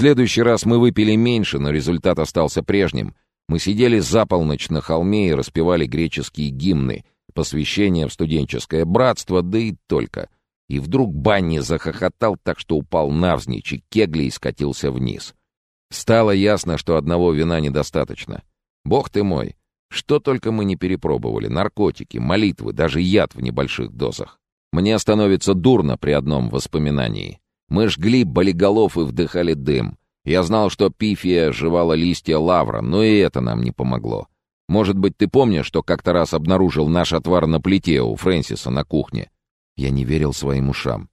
следующий раз мы выпили меньше, но результат остался прежним. Мы сидели за полночь на холме и распевали греческие гимны, посвящение в студенческое братство, да и только. И вдруг Банни захохотал так, что упал навзничь, и кеглей скатился вниз. Стало ясно, что одного вина недостаточно. Бог ты мой, что только мы не перепробовали. Наркотики, молитвы, даже яд в небольших дозах. Мне становится дурно при одном воспоминании. Мы жгли болиголов и вдыхали дым. Я знал, что пифия жевала листья лавра, но и это нам не помогло. Может быть, ты помнишь, что как-то раз обнаружил наш отвар на плите у Фрэнсиса на кухне? Я не верил своим ушам.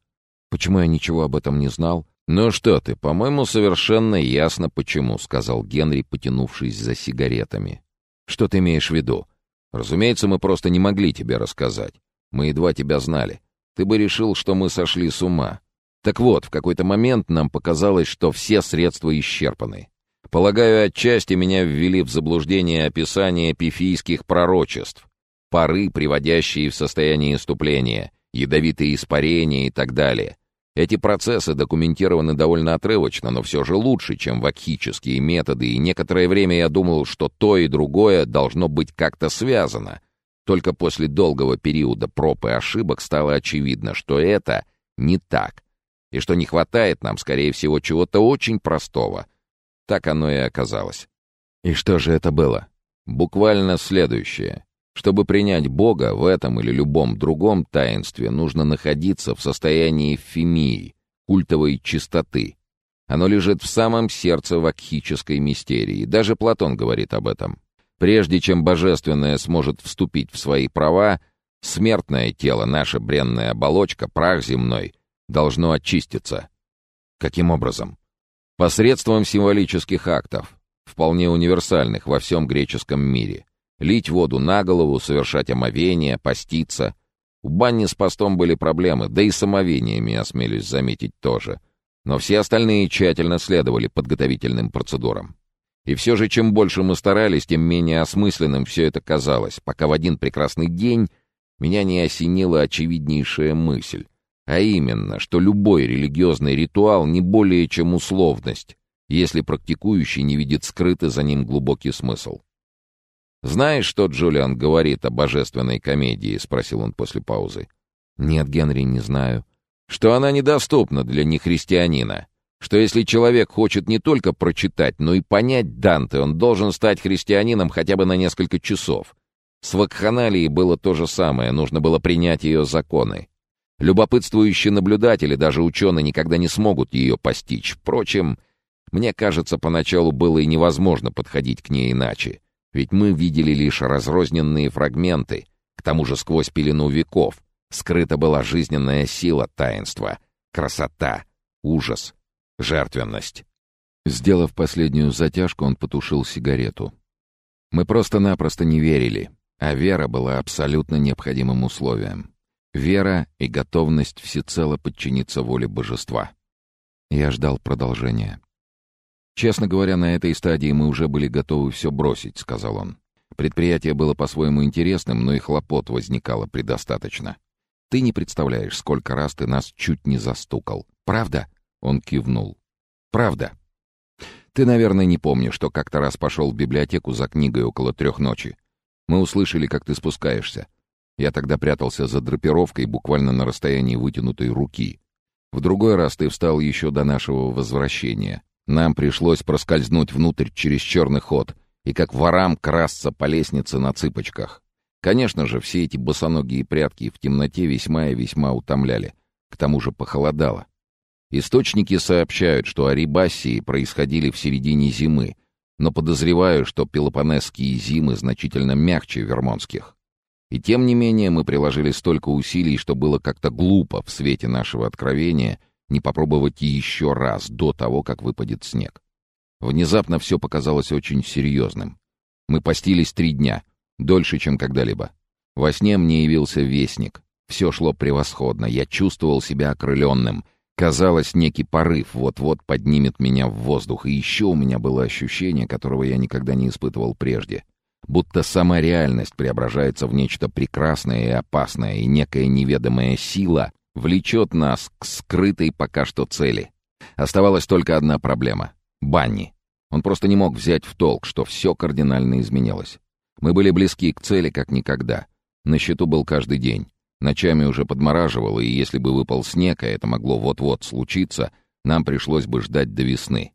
Почему я ничего об этом не знал? «Ну что ты, по-моему, совершенно ясно, почему», — сказал Генри, потянувшись за сигаретами. «Что ты имеешь в виду? Разумеется, мы просто не могли тебе рассказать. Мы едва тебя знали. Ты бы решил, что мы сошли с ума. Так вот, в какой-то момент нам показалось, что все средства исчерпаны. Полагаю, отчасти меня ввели в заблуждение описания пифийских пророчеств. Пары, приводящие в состояние иступления, ядовитые испарения и так далее. Эти процессы документированы довольно отрывочно, но все же лучше, чем вакхические методы, и некоторое время я думал, что то и другое должно быть как-то связано. Только после долгого периода проб и ошибок стало очевидно, что это не так, и что не хватает нам, скорее всего, чего-то очень простого. Так оно и оказалось. И что же это было? Буквально следующее. Чтобы принять Бога в этом или любом другом таинстве, нужно находиться в состоянии фемии, культовой чистоты. Оно лежит в самом сердце вакхической мистерии. Даже Платон говорит об этом. Прежде чем божественное сможет вступить в свои права, смертное тело, наша бренная оболочка, прах земной, должно очиститься. Каким образом? Посредством символических актов, вполне универсальных во всем греческом мире. Лить воду на голову, совершать омовение, поститься. У Банни с постом были проблемы, да и с омовениями, осмелюсь заметить, тоже. Но все остальные тщательно следовали подготовительным процедурам. И все же, чем больше мы старались, тем менее осмысленным все это казалось, пока в один прекрасный день меня не осенила очевиднейшая мысль, а именно, что любой религиозный ритуал не более чем условность, если практикующий не видит скрытый за ним глубокий смысл. «Знаешь, что Джулиан говорит о божественной комедии?» — спросил он после паузы. «Нет, Генри, не знаю». «Что она недоступна для нехристианина. Что если человек хочет не только прочитать, но и понять Данте, он должен стать христианином хотя бы на несколько часов. С вакханалией было то же самое, нужно было принять ее законы. Любопытствующие наблюдатели, даже ученые, никогда не смогут ее постичь. Впрочем, мне кажется, поначалу было и невозможно подходить к ней иначе. Ведь мы видели лишь разрозненные фрагменты, к тому же сквозь пелену веков. Скрыта была жизненная сила таинства, красота, ужас, жертвенность. Сделав последнюю затяжку, он потушил сигарету. Мы просто-напросто не верили, а вера была абсолютно необходимым условием. Вера и готовность всецело подчиниться воле божества. Я ждал продолжения. «Честно говоря, на этой стадии мы уже были готовы все бросить», — сказал он. «Предприятие было по-своему интересным, но и хлопот возникало предостаточно. Ты не представляешь, сколько раз ты нас чуть не застукал. Правда?» — он кивнул. «Правда. Ты, наверное, не помнишь, что как-то раз пошел в библиотеку за книгой около трех ночи. Мы услышали, как ты спускаешься. Я тогда прятался за драпировкой буквально на расстоянии вытянутой руки. В другой раз ты встал еще до нашего возвращения. Нам пришлось проскользнуть внутрь через черный ход и как ворам красться по лестнице на цыпочках. Конечно же, все эти босоногие прятки в темноте весьма и весьма утомляли. К тому же похолодало. Источники сообщают, что арибассии происходили в середине зимы, но подозреваю, что пелопонесские зимы значительно мягче вермонтских. И тем не менее мы приложили столько усилий, что было как-то глупо в свете нашего откровения не попробовать еще раз до того, как выпадет снег. Внезапно все показалось очень серьезным. Мы постились три дня, дольше, чем когда-либо. Во сне мне явился вестник. Все шло превосходно, я чувствовал себя окрыленным. Казалось, некий порыв вот-вот поднимет меня в воздух, и еще у меня было ощущение, которого я никогда не испытывал прежде. Будто сама реальность преображается в нечто прекрасное и опасное, и некая неведомая сила влечет нас к скрытой пока что цели. Оставалась только одна проблема Банни. Он просто не мог взять в толк, что все кардинально изменилось. Мы были близки к цели как никогда. На счету был каждый день. Ночами уже подмораживало, и если бы выпал снег, а это могло вот-вот случиться, нам пришлось бы ждать до весны.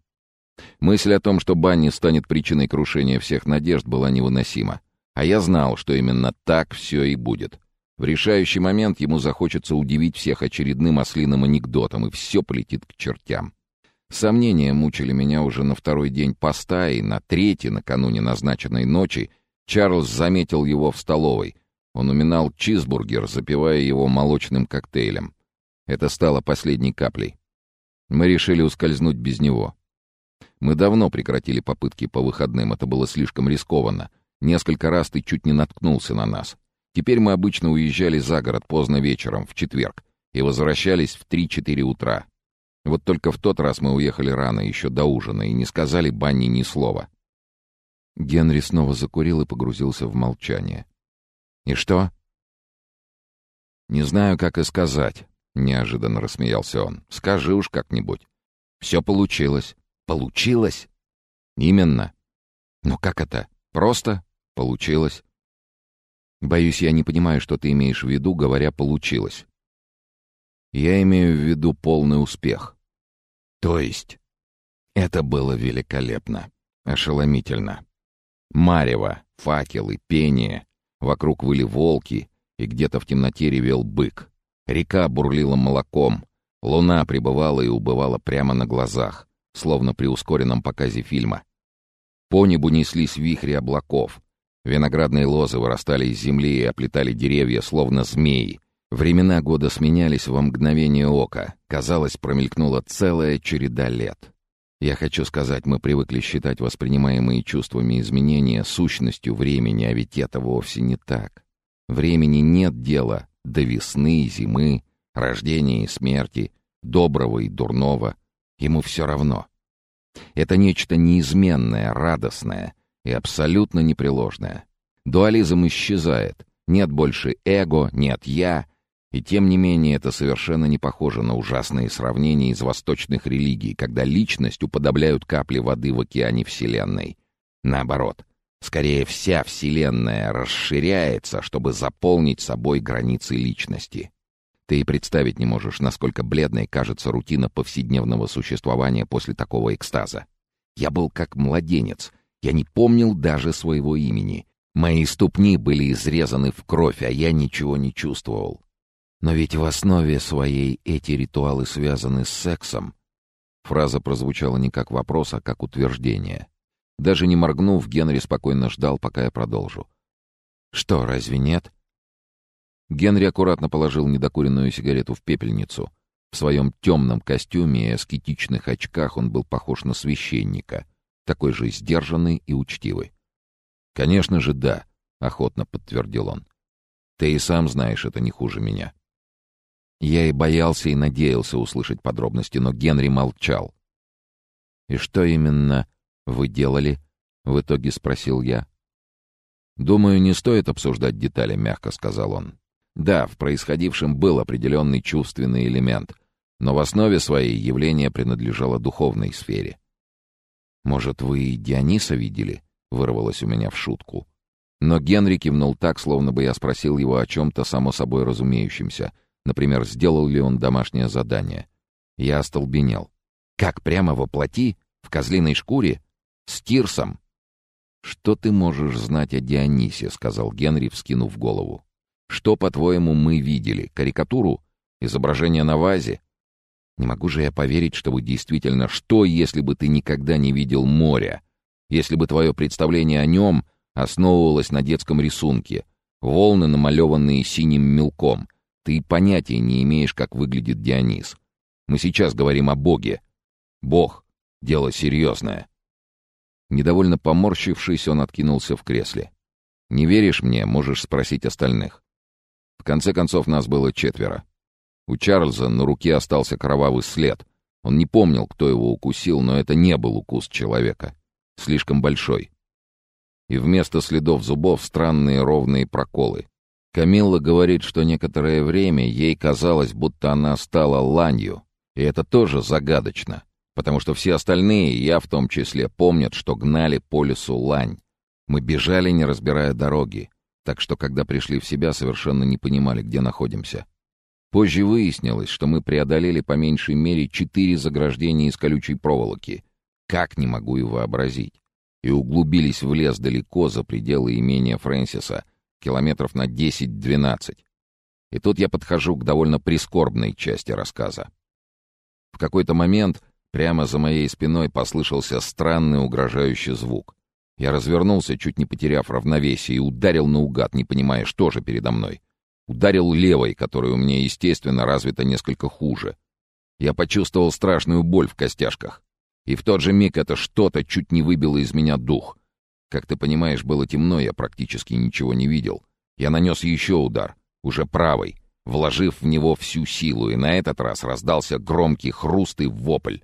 Мысль о том, что Банни станет причиной крушения всех надежд, была невыносима. А я знал, что именно так все и будет. В решающий момент ему захочется удивить всех очередным ослиным анекдотом, и все полетит к чертям. Сомнения мучили меня уже на второй день поста, и на третий, накануне назначенной ночи, Чарльз заметил его в столовой. Он уминал чизбургер, запивая его молочным коктейлем. Это стало последней каплей. Мы решили ускользнуть без него. Мы давно прекратили попытки по выходным, это было слишком рискованно. Несколько раз ты чуть не наткнулся на нас. Теперь мы обычно уезжали за город поздно вечером, в четверг, и возвращались в 3-4 утра. Вот только в тот раз мы уехали рано, еще до ужина, и не сказали Банни ни слова. Генри снова закурил и погрузился в молчание. «И что?» «Не знаю, как и сказать», — неожиданно рассмеялся он. «Скажи уж как-нибудь. Все получилось». «Получилось?» «Именно». «Но как это? Просто получилось?» Боюсь, я не понимаю, что ты имеешь в виду, говоря «получилось». Я имею в виду полный успех. То есть? Это было великолепно, ошеломительно. Марево, факелы, пение. Вокруг выли волки, и где-то в темноте ревел бык. Река бурлила молоком. Луна пребывала и убывала прямо на глазах, словно при ускоренном показе фильма. По небу неслись вихри облаков. Виноградные лозы вырастали из земли и оплетали деревья, словно змеи. Времена года сменялись во мгновение ока. Казалось, промелькнула целая череда лет. Я хочу сказать, мы привыкли считать воспринимаемые чувствами изменения сущностью времени, а ведь это вовсе не так. Времени нет дела до весны и зимы, рождения и смерти, доброго и дурного. Ему все равно. Это нечто неизменное, радостное — и абсолютно непреложная. Дуализм исчезает. Нет больше эго, нет «я», и тем не менее это совершенно не похоже на ужасные сравнения из восточных религий, когда личность уподобляют капли воды в океане Вселенной. Наоборот, скорее вся Вселенная расширяется, чтобы заполнить собой границы личности. Ты и представить не можешь, насколько бледной кажется рутина повседневного существования после такого экстаза. Я был как младенец — я не помнил даже своего имени. Мои ступни были изрезаны в кровь, а я ничего не чувствовал. Но ведь в основе своей эти ритуалы связаны с сексом. Фраза прозвучала не как вопрос, а как утверждение. Даже не моргнув, Генри спокойно ждал, пока я продолжу. «Что, разве нет?» Генри аккуратно положил недокуренную сигарету в пепельницу. В своем темном костюме и аскетичных очках он был похож на священника такой же сдержанный и учтивый. «Конечно же, да», — охотно подтвердил он. «Ты и сам знаешь, это не хуже меня». Я и боялся, и надеялся услышать подробности, но Генри молчал. «И что именно вы делали?» — в итоге спросил я. «Думаю, не стоит обсуждать детали», — мягко сказал он. «Да, в происходившем был определенный чувственный элемент, но в основе своей явление принадлежало духовной сфере. «Может, вы и Диониса видели?» — вырвалось у меня в шутку. Но Генри кивнул так, словно бы я спросил его о чем-то само собой разумеющемся. Например, сделал ли он домашнее задание. Я остолбенел. «Как, прямо воплоти? В козлиной шкуре? С Тирсом?» «Что ты можешь знать о Дионисе?» — сказал Генри, вскинув голову. «Что, по-твоему, мы видели? Карикатуру? Изображение на вазе? Не могу же я поверить, что вы действительно... Что, если бы ты никогда не видел моря? Если бы твое представление о нем основывалось на детском рисунке, волны, намалеванные синим мелком, ты понятия не имеешь, как выглядит Дионис. Мы сейчас говорим о Боге. Бог — дело серьезное. Недовольно поморщившись, он откинулся в кресле. «Не веришь мне, можешь спросить остальных». В конце концов, нас было четверо. У Чарльза на руке остался кровавый след. Он не помнил, кто его укусил, но это не был укус человека. Слишком большой. И вместо следов зубов странные ровные проколы. Камилла говорит, что некоторое время ей казалось, будто она стала ланью. И это тоже загадочно. потому что все остальные, я в том числе, помнят, что гнали по лесу лань. Мы бежали, не разбирая дороги, так что, когда пришли в себя, совершенно не понимали, где находимся. Позже выяснилось, что мы преодолели по меньшей мере четыре заграждения из колючей проволоки. Как не могу и вообразить. И углубились в лес далеко за пределы имения Фрэнсиса, километров на 10-12. И тут я подхожу к довольно прискорбной части рассказа. В какой-то момент прямо за моей спиной послышался странный угрожающий звук. Я развернулся, чуть не потеряв равновесие, и ударил наугад, не понимая, что же передо мной. Ударил левой, которая у меня, естественно, развита несколько хуже. Я почувствовал страшную боль в костяшках. И в тот же миг это что-то чуть не выбило из меня дух. Как ты понимаешь, было темно, я практически ничего не видел. Я нанес еще удар уже правой, вложив в него всю силу, и на этот раз раздался громкий хруст и вопль.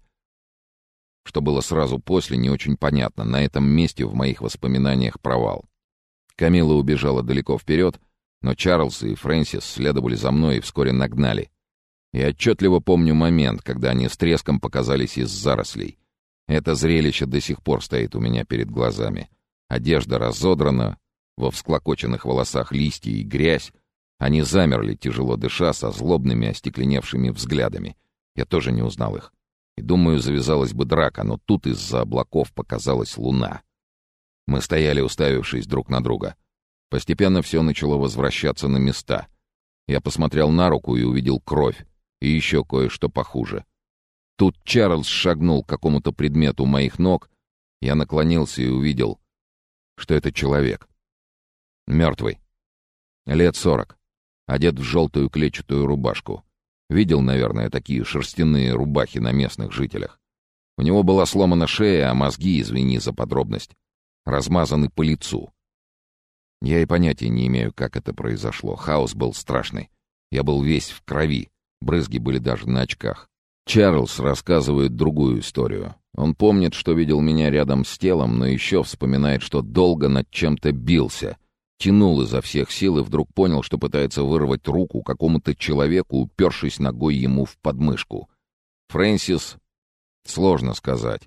Что было сразу после, не очень понятно. На этом месте в моих воспоминаниях провал. Камила убежала далеко вперед, но Чарльз и Фрэнсис следовали за мной и вскоре нагнали. Я отчетливо помню момент, когда они с треском показались из зарослей. Это зрелище до сих пор стоит у меня перед глазами. Одежда разодрана, во всклокоченных волосах листья и грязь, они замерли, тяжело дыша, со злобными остекленевшими взглядами. Я тоже не узнал их. И думаю, завязалась бы драка, но тут из-за облаков показалась луна. Мы стояли, уставившись друг на друга. Постепенно все начало возвращаться на места. Я посмотрел на руку и увидел кровь. И еще кое-что похуже. Тут Чарльз шагнул к какому-то предмету моих ног. Я наклонился и увидел, что это человек. Мертвый. Лет сорок одет в желтую клетчатую рубашку. Видел, наверное, такие шерстяные рубахи на местных жителях. У него была сломана шея, а мозги, извини за подробность, размазаны по лицу. Я и понятия не имею, как это произошло. Хаос был страшный. Я был весь в крови. Брызги были даже на очках. Чарльз рассказывает другую историю. Он помнит, что видел меня рядом с телом, но еще вспоминает, что долго над чем-то бился — тянул изо всех сил и вдруг понял, что пытается вырвать руку какому-то человеку, упершись ногой ему в подмышку. Фрэнсис... Сложно сказать.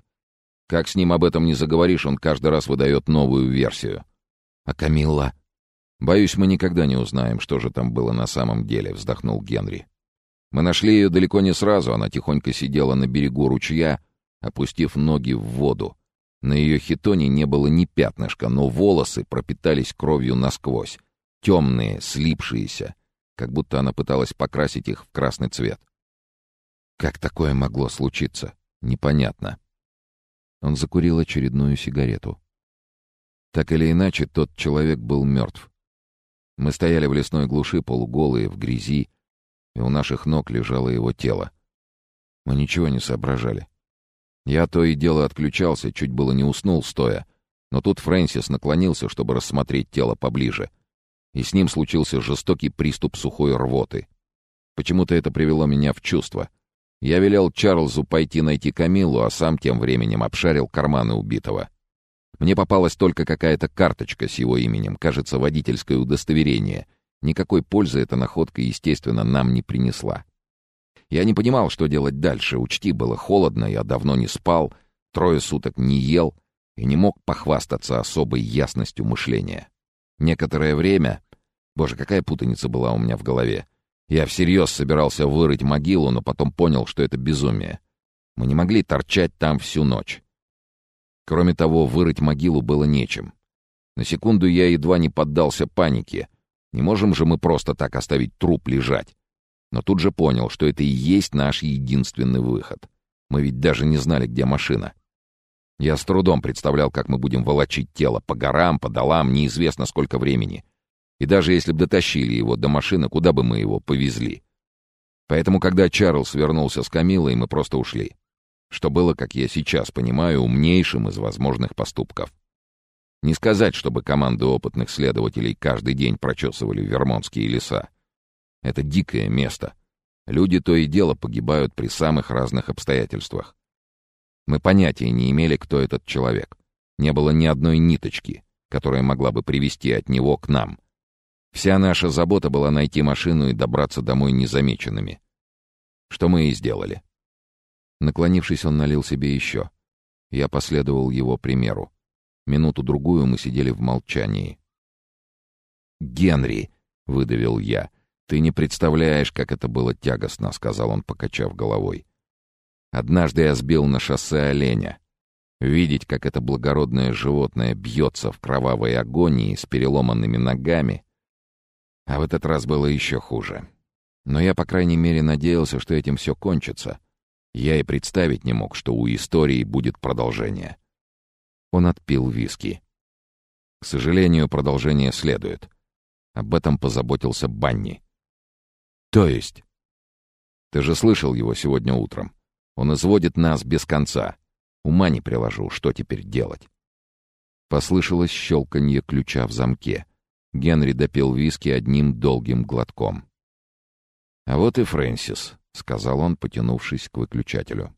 Как с ним об этом не заговоришь, он каждый раз выдает новую версию. А Камилла? Боюсь, мы никогда не узнаем, что же там было на самом деле, вздохнул Генри. Мы нашли ее далеко не сразу, она тихонько сидела на берегу ручья, опустив ноги в воду. На ее хитоне не было ни пятнышка, но волосы пропитались кровью насквозь. Темные, слипшиеся, как будто она пыталась покрасить их в красный цвет. Как такое могло случиться? Непонятно. Он закурил очередную сигарету. Так или иначе, тот человек был мертв. Мы стояли в лесной глуши, полуголые, в грязи, и у наших ног лежало его тело. Мы ничего не соображали. Я то и дело отключался, чуть было не уснул стоя. Но тут Фрэнсис наклонился, чтобы рассмотреть тело поближе. И с ним случился жестокий приступ сухой рвоты. Почему-то это привело меня в чувство. Я велел Чарльзу пойти найти Камилу, а сам тем временем обшарил карманы убитого. Мне попалась только какая-то карточка с его именем, кажется, водительское удостоверение. Никакой пользы эта находка, естественно, нам не принесла. Я не понимал, что делать дальше. Учти, было холодно, я давно не спал, трое суток не ел и не мог похвастаться особой ясностью мышления. Некоторое время... Боже, какая путаница была у меня в голове. Я всерьез собирался вырыть могилу, но потом понял, что это безумие. Мы не могли торчать там всю ночь. Кроме того, вырыть могилу было нечем. На секунду я едва не поддался панике. Не можем же мы просто так оставить труп лежать но тут же понял, что это и есть наш единственный выход. Мы ведь даже не знали, где машина. Я с трудом представлял, как мы будем волочить тело по горам, по долам, неизвестно сколько времени. И даже если бы дотащили его до машины, куда бы мы его повезли? Поэтому, когда Чарльз вернулся с Камилой, мы просто ушли. Что было, как я сейчас понимаю, умнейшим из возможных поступков. Не сказать, чтобы команды опытных следователей каждый день прочесывали вермонтские леса. Это дикое место. Люди то и дело погибают при самых разных обстоятельствах. Мы понятия не имели, кто этот человек. Не было ни одной ниточки, которая могла бы привести от него к нам. Вся наша забота была найти машину и добраться домой незамеченными. Что мы и сделали. Наклонившись, он налил себе еще. Я последовал его примеру. Минуту-другую мы сидели в молчании. «Генри!» — выдавил я. «Ты не представляешь, как это было тягостно», — сказал он, покачав головой. «Однажды я сбил на шоссе оленя. Видеть, как это благородное животное бьется в кровавой агонии с переломанными ногами. А в этот раз было еще хуже. Но я, по крайней мере, надеялся, что этим все кончится. Я и представить не мог, что у истории будет продолжение. Он отпил виски. К сожалению, продолжение следует. Об этом позаботился Банни. То есть? Ты же слышал его сегодня утром. Он изводит нас без конца. Ума не приложу, что теперь делать. Послышалось щелканье ключа в замке. Генри допил виски одним долгим глотком. «А вот и Фрэнсис», — сказал он, потянувшись к выключателю.